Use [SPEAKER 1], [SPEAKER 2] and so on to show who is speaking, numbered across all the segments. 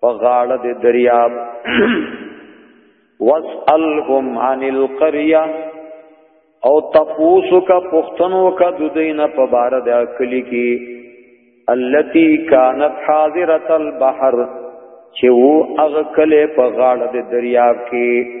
[SPEAKER 1] په غاړه د دریاب واسالهم عن القريه او تپوسو کا پختنو کا ددین په بار د کلی کی التي كانت حاضره البحر چې وو اغه کله په غاړه د دریاب کې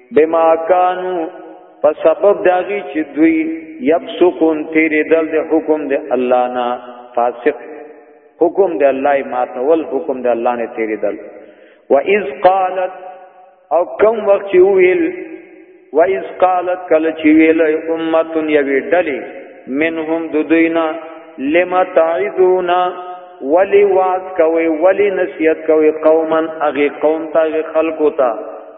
[SPEAKER 1] بما کانو په سبب داغي چې دوی یبسقون تیر دل د حکم د الله نه فاسق حکم د الله ماتول حکم د الله نه تیر دل و اذ قالت او کوم وخت چې ویل و اذ قالت کله چې ویل امه یوی ډلې منهم د دوینا لما تعذونا ولی واز کوي ولی نصیحت کوي قوما اغه قوم ته خلقو ته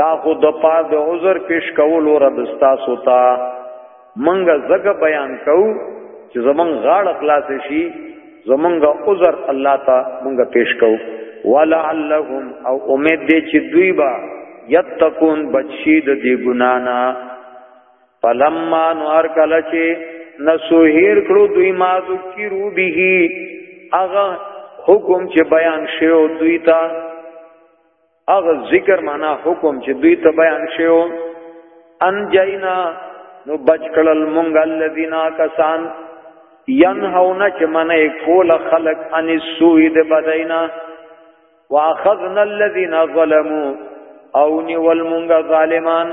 [SPEAKER 1] دا خو د پاره د عذر پیش کول او رد تاسو ته منګه زګه بیان کو چې زمون غاړه خلاص شي زمونږه عذر الله ته مونږه پیش کو ولعلهم او امید دې چې دوی با یتقون بچی د دې ګنانا فلما نور کله چې نسوهیر کړو دوی ما ذکرو به اغه حکم چې بیان شیو دوی ته هغه ذکر معنا حکم چې دوی ته بیان شیو ان جینا نو بچ کړل مونږ الذین کسان ینهون چې منې کول خلق ان سوء د بدینا واخذنا الذین ظلموا او نیول مونږ ظالمان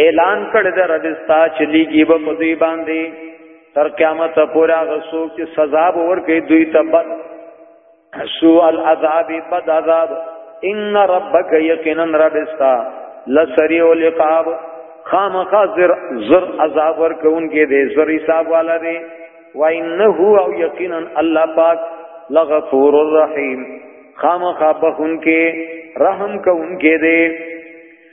[SPEAKER 1] اعلان کړی د رب ستا چې لیږي به په دوی باندې تر قیامت پورې هغه څوک چې سزا به ورکړي دوی ته بد سو العذاب بد عذاب ان ربک یقینا رب ستا لسریع العقاب خامخا زر زر عذاب ورکوونکې دی زر حساب والا دی و انه او یقینا الله پاک لغفور الرحیم خامخا بخون کې رحم کوونکې دی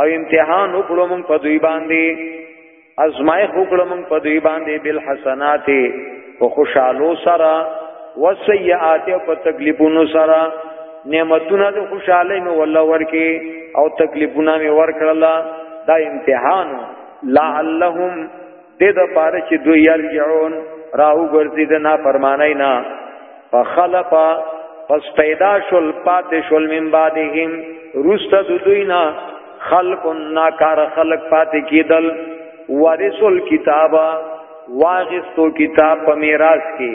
[SPEAKER 1] او امتحان وکړو موږ په دوی باندې ازمای وکړو موږ په دوی باندې بل حسنات په خوشالو سره وسیئات او په تکلیفونو سره نعمتونه د خوشاله مې والله ورکي او تکلیفونه مې ورکړل دا امتحان لعلهم دې د پاره چې دوی یرجعون راو ګرځي د نافرمانی نه فخلف پس پیدا شول پاتې شول من بعدهم رست د دوی نه خلق ناکار خلق پاتې کیدل ورسول کتابا واغستو کتاب په میراث کې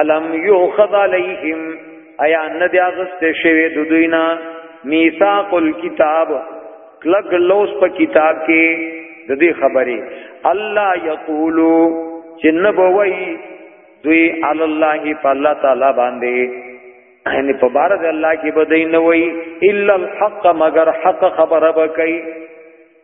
[SPEAKER 1] الم یوخذ علیہم ایا نه دی اغست شوی د دوی نه میثاق الكتاب کلک لوس په کتاب کې د دې خبرې الله یقولو چې نه بوي دوی علی الله په الله تعالی باندې یعنی په بار د الله کې بدای نه وای الا الحق مگر حق خبره وکي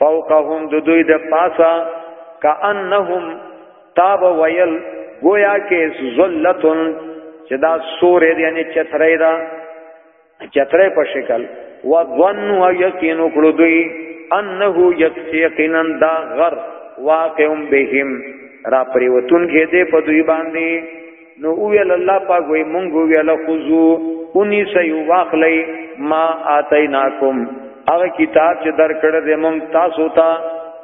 [SPEAKER 1] فوقهم د دوی د پاسا کانهم تاب ویل گویا کې ذلتن چې دا سورې دی یعنی چترې دا چترې په شکل و ظن و یقین کړو دوی انه یقینا دا غر واقع بهم را پریوتون کې دې په دوی باندې نو ویل الله پاک وی مونږ ویل خذو اونی سیو واخلی ما آتیناکم هغه کتاب چې در کړه دې مونږ تاسو ته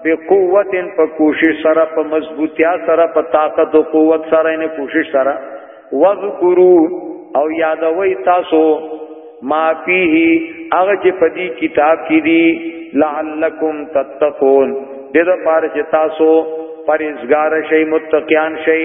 [SPEAKER 1] په قوت په کوشش سره په مضبوطیا سره په طاقت او قوت سره نه کوشش سره وذکرو او یادوي تاسو ما فيه هغه چې په دې کتاب کې دي لعلکم تتقون دې لپاره چې تاسو پرېزګار شئ متقیان شئ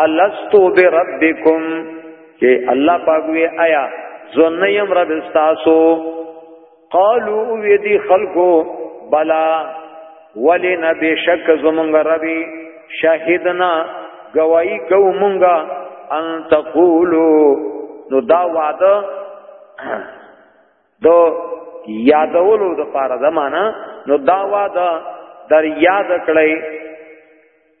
[SPEAKER 1] الستو بربکم چې الله پاک وی آیا زنه يم رب استاسو قالو وی دی خلقو بلا ولنا بشک زمونږ ربي شاهدنا گواہی کو مونږه ان تقولو نو دا وعده دو یادولو د پاره زمانہ نو دا وعده در یاد کړئ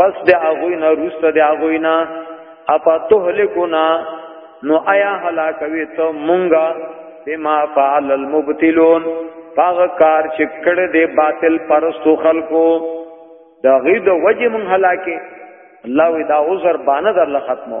[SPEAKER 1] پس د هغه نه روسته د هغه نه اپا تهلکنا نو آیا هلاکوي ته مونږه بما فعل المبتلون پاغه کار چې کړه دې باطل پرستو خلکو دا غي د وجه مون هلاکه الله وی دا عذر باندې در ختمو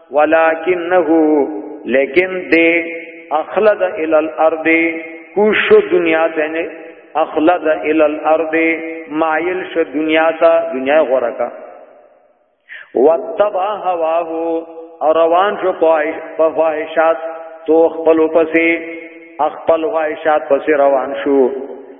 [SPEAKER 1] ولکنه لیکن دې اخلد ال الارض کوشو دنیا ته نه اخلد ال الارض مایل شو دنیا ته دنیا غره کا وتبع هواه او روان شو په خواهشات تو خپل پسې خپل خواهشات پسې روان شو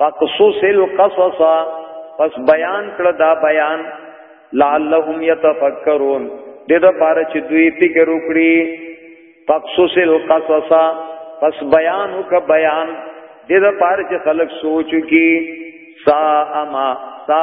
[SPEAKER 1] فقصص القصص پس بیان کړه دا بیان لعلهم يتفکرون د دې لپاره چې دوی فکر وکړي فقصص القصص پس بیان وک بیان د دې لپاره چې خلک سوچو کې سا اما سا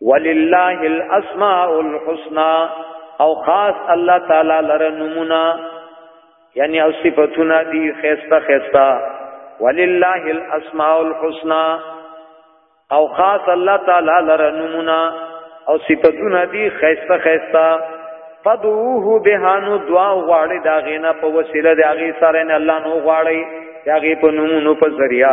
[SPEAKER 1] ولله الاسماء الحسنى او خاص الله تعالی لره نمونه یعنی او صفاتونه دی خيسته خيسته ولله الاسماء الحسنى او خاص الله تعالی لره نمونه او صفاتونه دی خيسته خيسته فدوه بهانو دعا غواړي دا غینا په وسیله دی هغه سره نه الله نو غواړي دا غي په نومونو په ذریعہ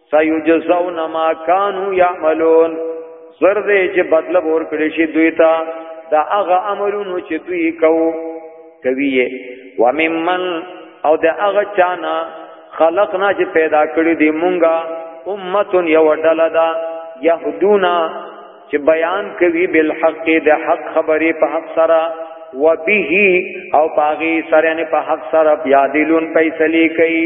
[SPEAKER 1] سيجزون ما كانوا يعملون زر دې چې بدل ور کړی شي دوی ته دا هغه عملونو چې دوی کوو کوي وممن او دا هغه چانا خلقنا چې پیدا کړی دی مونږه امه یو ډله دا يهدونا چې بیان کوي بالحق د حق خبرې په حق سره وبه او پاغي سره نه په حق سره یادلون فیصله کوي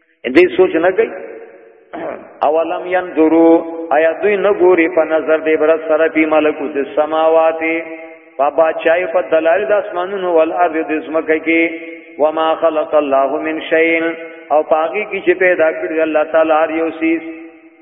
[SPEAKER 1] دې سوچ نه کوي اولم ينظرو آیا دوی نه ګوري په نظر دې بر سره په ملکوت السماوات په بچای په دلال د اسمانونو ول ارض د زمکه کې وما خلق الله من شيء او پاګي کې چې پیدا کړی الله تعالی هر یو سیس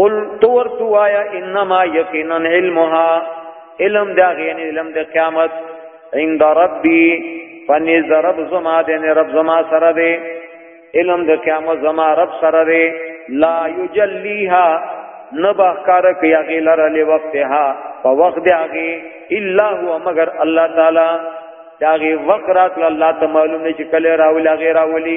[SPEAKER 1] قل تو ورته وایا انما یقینا علمها علم دا غین علم د قیامت عند ربی فنی زرب زما دین رب زما سره دی علم د قیامت زما رب سره دی لا یجلیها نبا کار کیا غیلر لی وقتها په وخت دی هغه الا هو مگر الله تعالی داغه وقرات الله ته معلوم نه چې کله راولي غیر راولي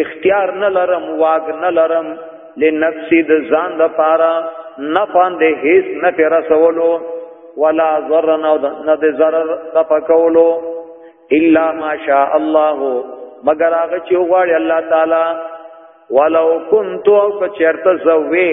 [SPEAKER 1] اختیار نه لرم واګ نه لرم لنفسي د ځان د پاره نه پاندې هیڅ نه پر رسولو ولا ضر نه د ضرر د پکولو الا ماشاء الله مگر هغه چې غواړي الله تعالی ولو كنت او چرته زوي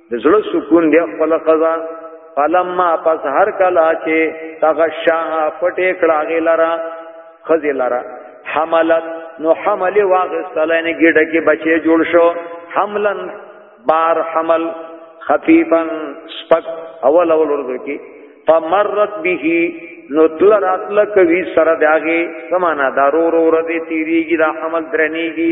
[SPEAKER 1] د زړه سکون دی خپل قضا فلما پس هر کلا چې تغشا پټې کړه غلرا خزلرا حملت نو حمل واغستلین ګډه کې بچي جوړ شو حملن بار حمل خفیفا سپک اول اول ورته کې فمرت به نو تل راتل کوي سره داغه سمانا دارو رو ردی تیریږي دا حمل درنیږي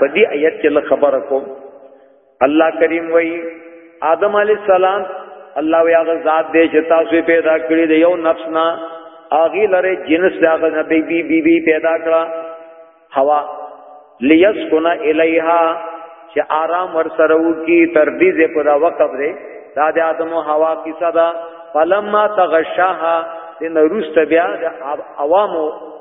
[SPEAKER 1] په دې آیت کې له خبره کوم الله کریم وای آدم علی السلام الله وی هغه ذات دې چې تاسو پیدا کړی دی یو نفس نه اغه لره جنس داغه نبی بی بی بی پیدا کړه هوا لیسکن الیها چې آرام ور سره وکی تر دې زه پر وقف دی دا د آدم او حوا کیسه ده فلما تغشاها ان روست بیا د عوامو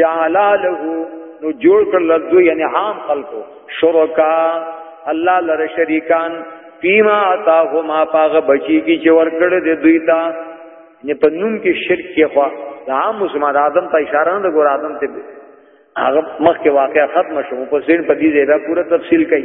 [SPEAKER 1] جعلا له نو جوړ کړ لدو یعنی عام خلقو شرکا الله لره شریکان فیما اتاهما پاغه بچی کی چې ور کړ دې دوی تا نه په نوم کې شرک کې خوا دا عام مسلمان آدم ته اشاره نه ګور آدم ته هغه مخ کې واقعا ختم شوم په سین په دې ځای دا پوره تفصیل کړي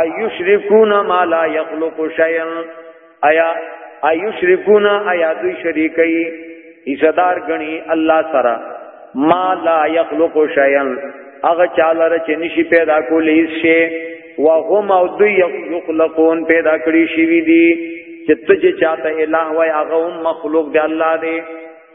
[SPEAKER 1] ایشرکون ما لا یخلق شیئا ایا ایشرکون ایا دوی شریکای ایصدار غنی الله سره ما لا یخلق شیئا هغه چاله چې نشي پیدا کولې شي وهم او دوی یخلقون پیدا کړی شي وی دي چې ته چې چاته الہ وای هغه مخلوق دی الله دی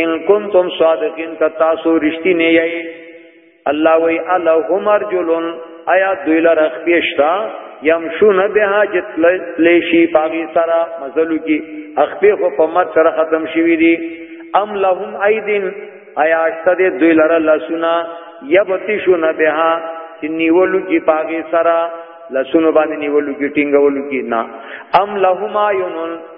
[SPEAKER 1] ان کنتم صادقین ک تاسو رښتینی یی الله وی الہم رجلن آیا دوی لره خپېشتا یمشون بها جتلیشی پاغي سرا مزلو کی اخپې خو په مر سره ختم شوی دی ام لهم ایدین آیا اشته دی دوی لره لسنا یبتشون بها چې نیولو کی پاغي سرا لسونو باندې نیولو کی ټینګولو کی نه ام لهما یونن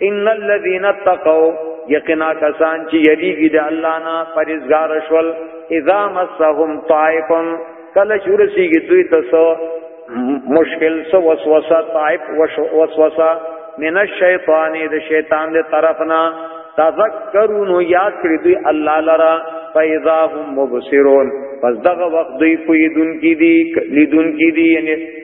[SPEAKER 1] ان الذين اتقوا یقینا کسان چې یریږي د الله نه پرېزګار شول اذا مسهم طائف کله چې ورسیږي دوی ته سو مشکل سو وسوسه طائف وسوسه من الشیطان د شیطان د طرفنا تذکرون یاد کړی دوی الله لرا فاذا هم مبصرون پس دغه وخت دوی پویدون کی دي لیدون کی دي یعنی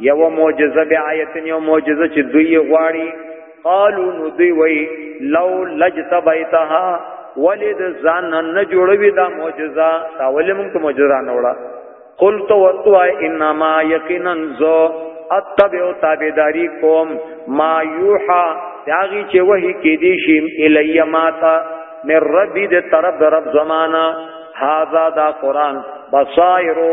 [SPEAKER 1] یو معجزه به آیت یو معجزه چې دوی غواړي قالو نو دوی وای لو لجت بیتها ولید ځان نه جوړوي دا معجزه تا ولې موږ ته معجزه نه وړه قلت وتوا انما یقینا ذو اتبع تابعداری کوم ما یوحا داغي چې وਹੀ کې دي شیم الیا ماتا من ربی دې طرف رب زمانہ هاذا دا قران بصائرو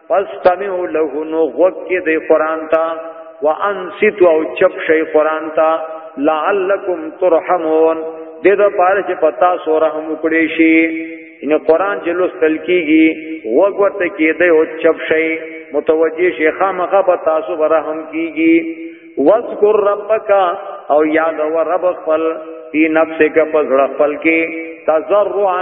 [SPEAKER 1] فاستمعوا له نو وقت دی قران تا وانصتوا او چپ شي قران تا لعلکم ترحمون د دې لپاره چې پتا سو رحم وکړي شي ان قران چې لوستل کیږي وګ ورته کېده او چپ شي متوجي شي خامخه په تاسو برحم کیږي واذکر ربک او یاد و رب خپل فی نفسک پزړه خپل کې تزرعا